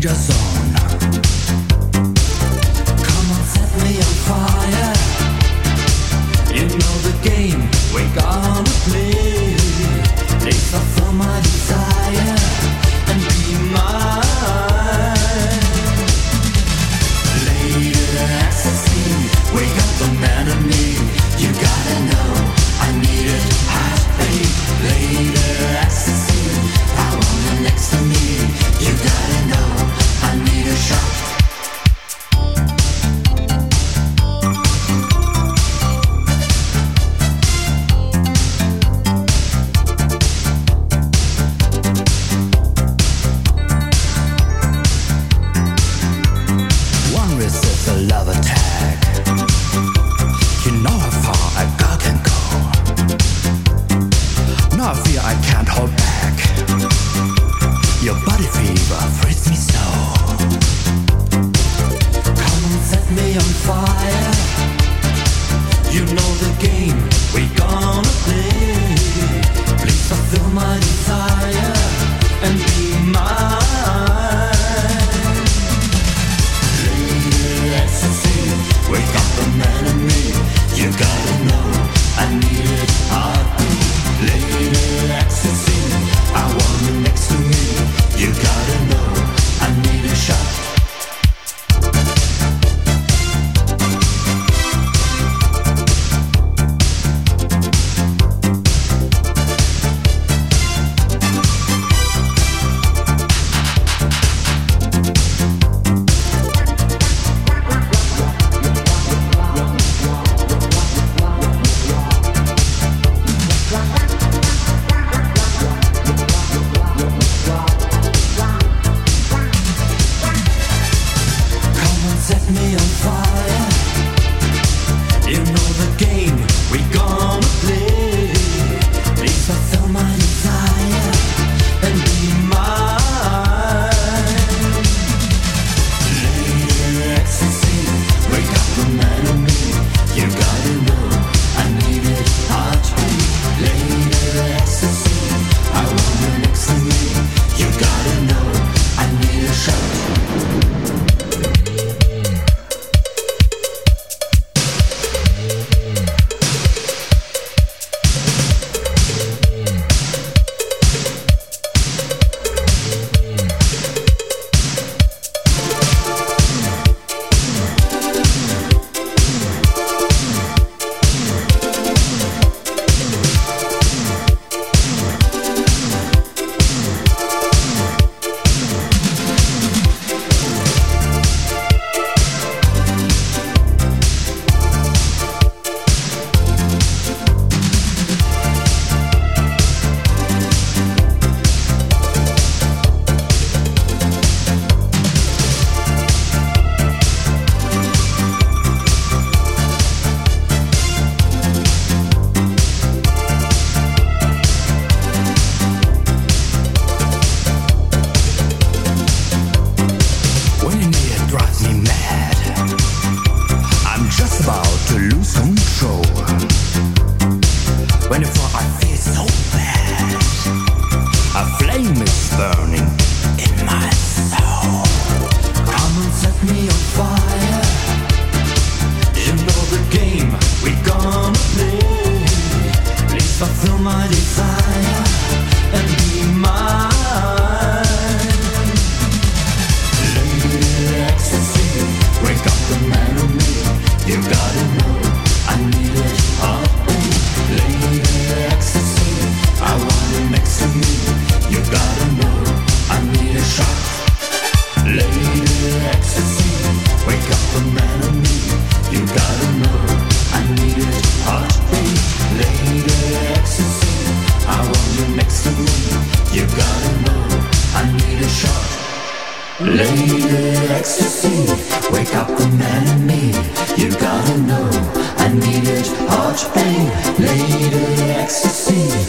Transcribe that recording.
Just zone. I feel I can't hold back. Your body fever frees me so. Come and set me on fire. You know this. When you fall. Lady ecstasy.